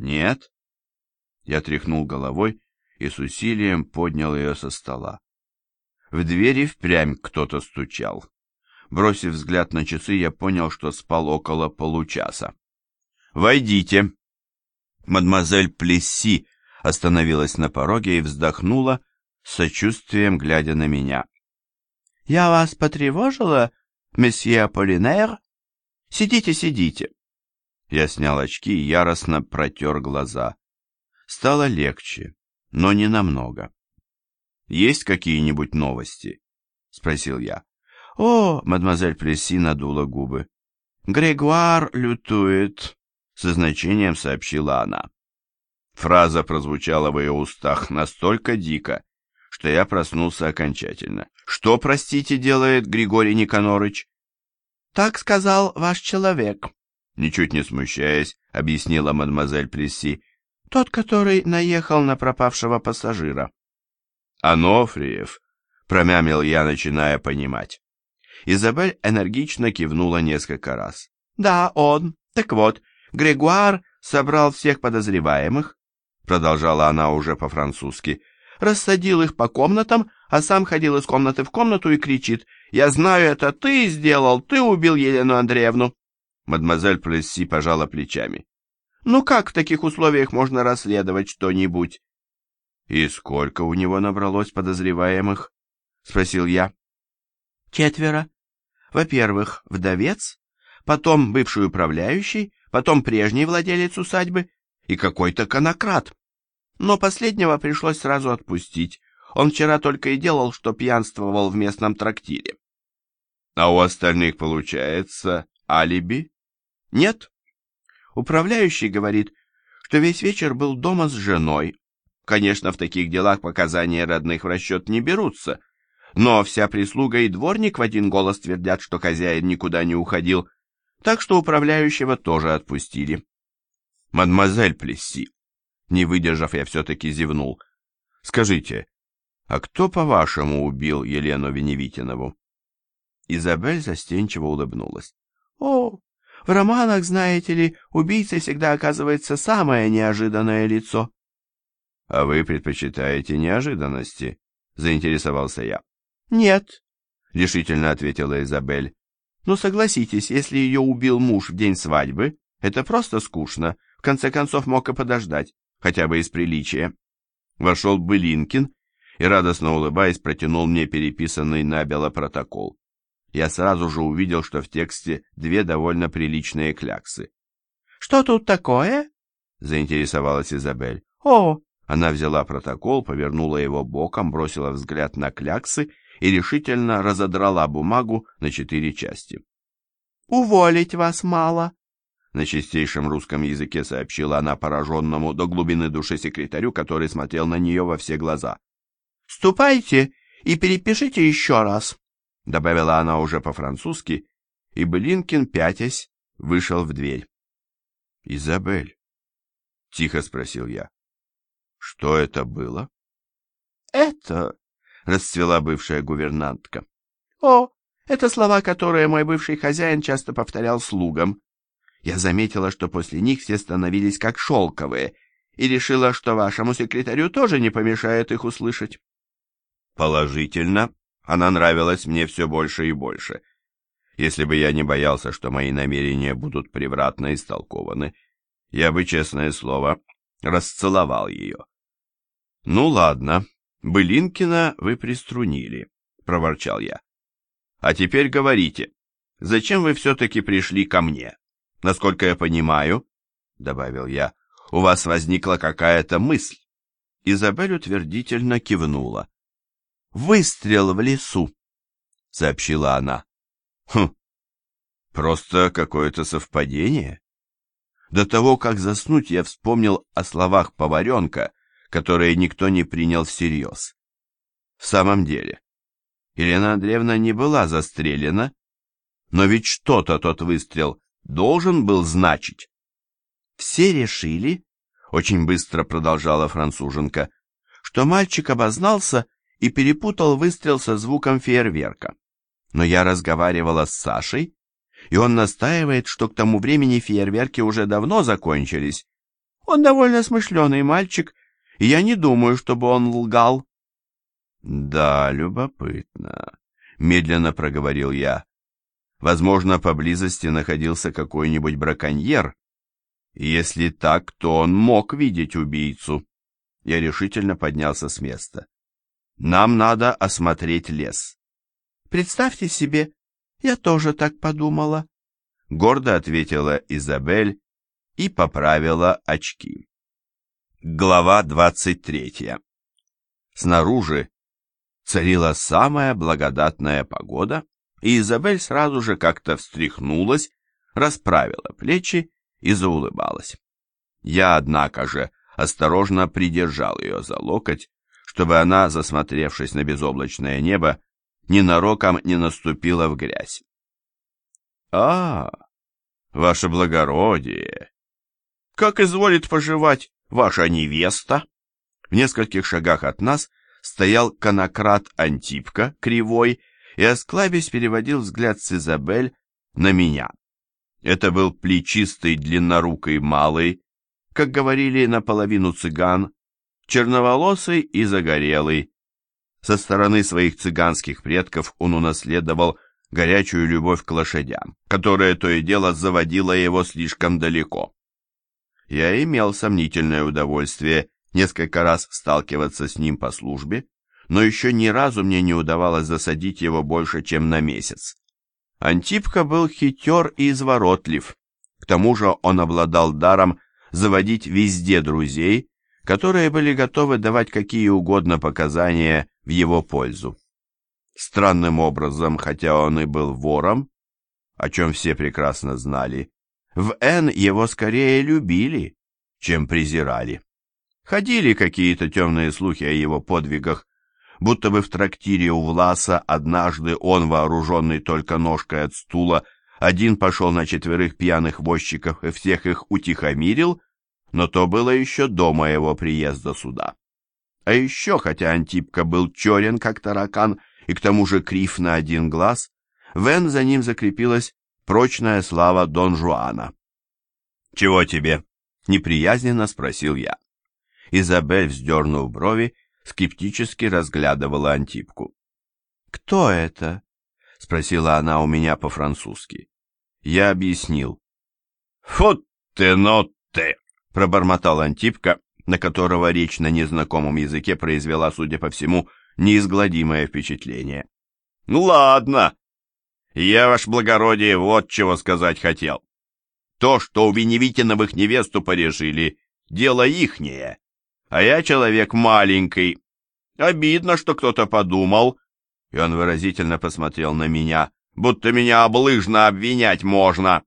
Нет? Я тряхнул головой и с усилием поднял ее со стола. В двери впрямь кто-то стучал. Бросив взгляд на часы, я понял, что спал около получаса. «Войдите!» Мадемуазель Плесси остановилась на пороге и вздохнула, с сочувствием глядя на меня. «Я вас потревожила, месье Аполлинер? Сидите, сидите!» Я снял очки и яростно протер глаза. Стало легче, но не намного. «Есть какие-нибудь новости?» — спросил я. «О!» — мадемуазель Плесси надула губы. «Грегуар лютует», — со значением сообщила она. Фраза прозвучала в ее устах настолько дико, что я проснулся окончательно. «Что, простите, делает Григорий Никонорыч?» «Так сказал ваш человек», — ничуть не смущаясь, объяснила мадемуазель Плесси. «Тот, который наехал на пропавшего пассажира». «Анофриев», — промямлил я, начиная понимать. Изабель энергично кивнула несколько раз. «Да, он. Так вот, Грегуар собрал всех подозреваемых, продолжала она уже по-французски, рассадил их по комнатам, а сам ходил из комнаты в комнату и кричит «Я знаю, это ты сделал, ты убил Елену Андреевну!» Мадемуазель Плесси пожала плечами. «Ну как в таких условиях можно расследовать что-нибудь?» «И сколько у него набралось подозреваемых?» — спросил я. «Четверо. Во-первых, вдовец, потом бывший управляющий, потом прежний владелец усадьбы и какой-то конократ. Но последнего пришлось сразу отпустить. Он вчера только и делал, что пьянствовал в местном трактире. А у остальных, получается, алиби? Нет. Управляющий говорит, что весь вечер был дома с женой. Конечно, в таких делах показания родных в расчет не берутся, но вся прислуга и дворник в один голос твердят, что хозяин никуда не уходил, так что управляющего тоже отпустили. Мадемуазель Плесси, не выдержав, я все-таки зевнул. Скажите, а кто, по-вашему, убил Елену Веневитинову? Изабель застенчиво улыбнулась. О, в романах, знаете ли, убийцей всегда оказывается самое неожиданное лицо. А вы предпочитаете неожиданности? Заинтересовался я. Нет, решительно ответила Изабель. Но согласитесь, если ее убил муж в день свадьбы, это просто скучно. В конце концов, мог и подождать, хотя бы из приличия. Вошел Былинкин и, радостно улыбаясь, протянул мне переписанный набело протокол. Я сразу же увидел, что в тексте две довольно приличные кляксы. «Что тут такое?» — заинтересовалась Изабель. «О!» Она взяла протокол, повернула его боком, бросила взгляд на кляксы и решительно разодрала бумагу на четыре части. «Уволить вас мало», — на чистейшем русском языке сообщила она пораженному до глубины души секретарю, который смотрел на нее во все глаза. «Ступайте и перепишите еще раз», — добавила она уже по-французски, и Блинкин, пятясь, вышел в дверь. «Изабель», — тихо спросил я, — «что это было?» «Это расцвела бывшая гувернантка. «О, это слова, которые мой бывший хозяин часто повторял слугам. Я заметила, что после них все становились как шелковые, и решила, что вашему секретарю тоже не помешает их услышать». «Положительно, она нравилась мне все больше и больше. Если бы я не боялся, что мои намерения будут превратно истолкованы, я бы, честное слово, расцеловал ее». «Ну ладно», «Былинкина вы приструнили», — проворчал я. «А теперь говорите, зачем вы все-таки пришли ко мне? Насколько я понимаю, — добавил я, — у вас возникла какая-то мысль». Изабель утвердительно кивнула. «Выстрел в лесу», — сообщила она. «Хм, просто какое-то совпадение». До того, как заснуть, я вспомнил о словах поваренка, которые никто не принял всерьез. В самом деле, Елена Андреевна не была застрелена, но ведь что-то тот выстрел должен был значить. Все решили, очень быстро продолжала француженка, что мальчик обознался и перепутал выстрел со звуком фейерверка. Но я разговаривала с Сашей, и он настаивает, что к тому времени фейерверки уже давно закончились. Он довольно смышленый мальчик, и я не думаю, чтобы он лгал. Да, любопытно, медленно проговорил я. Возможно, поблизости находился какой-нибудь браконьер. если так, то он мог видеть убийцу. Я решительно поднялся с места. Нам надо осмотреть лес. Представьте себе, я тоже так подумала. Гордо ответила Изабель и поправила очки. Глава двадцать третья. Снаружи царила самая благодатная погода, и Изабель сразу же как-то встряхнулась, расправила плечи и заулыбалась. Я, однако же, осторожно придержал ее за локоть, чтобы она, засмотревшись на безоблачное небо, ненароком не наступила в грязь. «А, ваше благородие! Как изволит поживать ваша невеста?» В нескольких шагах от нас стоял конократ Антипка, кривой, и, осклабясь, переводил взгляд с Изабель на меня. Это был плечистый, длиннорукий малый, как говорили наполовину цыган, черноволосый и загорелый, со стороны своих цыганских предков он унаследовал горячую любовь к лошадям, которая то и дело заводила его слишком далеко. Я имел сомнительное удовольствие несколько раз сталкиваться с ним по службе, но еще ни разу мне не удавалось засадить его больше, чем на месяц. Антипка был хитер и изворотлив, к тому же он обладал даром заводить везде друзей, которые были готовы давать какие угодно показания в его пользу. Странным образом, хотя он и был вором, о чем все прекрасно знали, в Н его скорее любили, чем презирали. Ходили какие-то темные слухи о его подвигах, будто бы в трактире у Власа однажды он, вооруженный только ножкой от стула, один пошел на четверых пьяных возчиков и всех их утихомирил, но то было еще до моего приезда сюда. А еще, хотя Антипка был черен, как таракан, и к тому же крив на один глаз, Вен за ним закрепилась прочная слава Дон Жуана. «Чего тебе?» — неприязненно спросил я. Изабель, вздернув брови, скептически разглядывала Антипку. «Кто это?» — спросила она у меня по-французски. Я объяснил. «Фу ты, но ты!» — пробормотал Антипка, на которого речь на незнакомом языке произвела, судя по всему, неизгладимое впечатление. «Ну ладно, я, ваш благородие, вот чего сказать хотел. То, что у Веневитиновых невесту порешили, дело ихнее, а я человек маленький. Обидно, что кто-то подумал, и он выразительно посмотрел на меня, будто меня облыжно обвинять можно.